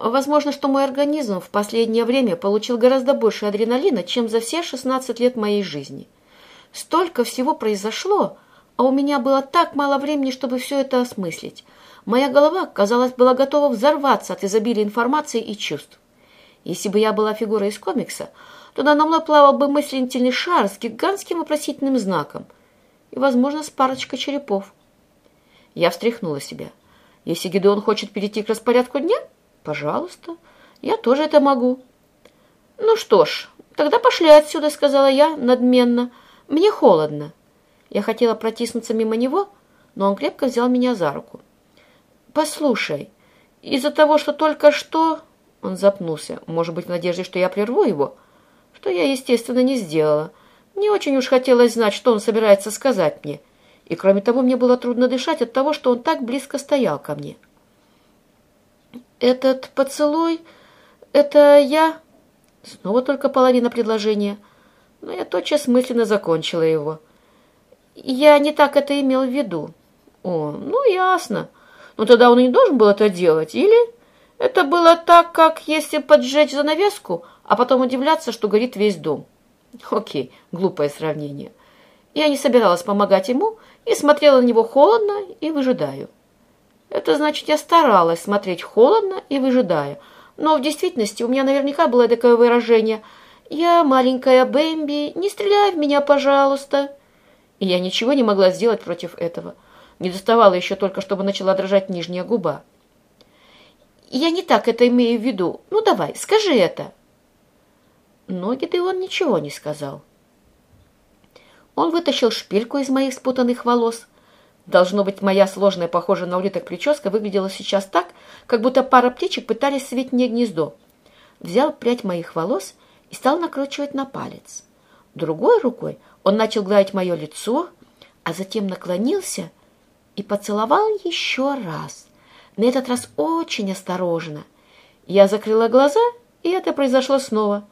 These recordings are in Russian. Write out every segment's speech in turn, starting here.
Возможно, что мой организм в последнее время получил гораздо больше адреналина, чем за все 16 лет моей жизни. Столько всего произошло, а у меня было так мало времени, чтобы все это осмыслить. Моя голова, казалось, была готова взорваться от изобилия информации и чувств. Если бы я была фигурой из комикса, то надо мной плавал бы мыслительный шар с гигантским вопросительным знаком и, возможно, с парочкой черепов. Я встряхнула себя. Если Гедеон хочет перейти к распорядку дня, пожалуйста, я тоже это могу. Ну что ж, тогда пошли отсюда, сказала я надменно. Мне холодно. Я хотела протиснуться мимо него, но он крепко взял меня за руку. «Послушай, из-за того, что только что...» Он запнулся, может быть, в надежде, что я прерву его, что я, естественно, не сделала. Мне очень уж хотелось знать, что он собирается сказать мне. И, кроме того, мне было трудно дышать от того, что он так близко стоял ко мне. «Этот поцелуй... это я...» Снова только половина предложения, но я тотчас мысленно закончила его. «Я не так это имел в виду». «О, ну, ясно. Но тогда он не должен был это делать, или...» Это было так, как если поджечь занавеску, а потом удивляться, что горит весь дом. Окей, глупое сравнение. Я не собиралась помогать ему и смотрела на него холодно и выжидаю. Это значит, я старалась смотреть холодно и выжидая. Но в действительности у меня наверняка было такое выражение «Я маленькая Бэмби, не стреляй в меня, пожалуйста». И я ничего не могла сделать против этого. Не доставала еще только, чтобы начала дрожать нижняя губа. Я не так это имею в виду. Ну, давай, скажи это. Но Гидеон ничего не сказал. Он вытащил шпильку из моих спутанных волос. Должно быть, моя сложная, похожая на улиток прическа выглядела сейчас так, как будто пара птичек пытались свить мне гнездо. Взял прядь моих волос и стал накручивать на палец. Другой рукой он начал гладить мое лицо, а затем наклонился и поцеловал еще раз на этот раз очень осторожно. Я закрыла глаза, и это произошло снова.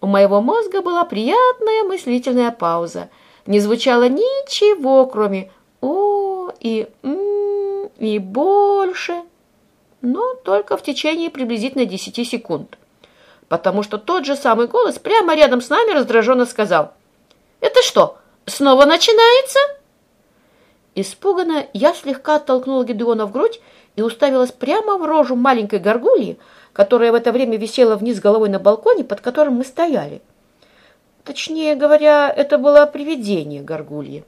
У моего мозга была приятная мыслительная пауза. Не звучало ничего, кроме «о» и «м» и «больше», но только в течение приблизительно десяти секунд. Потому что тот же самый голос прямо рядом с нами раздраженно сказал «Это что, снова начинается?» Испуганно я слегка оттолкнула Гедеона в грудь и уставилась прямо в рожу маленькой горгульи, которая в это время висела вниз головой на балконе, под которым мы стояли. Точнее говоря, это было привидение горгульи.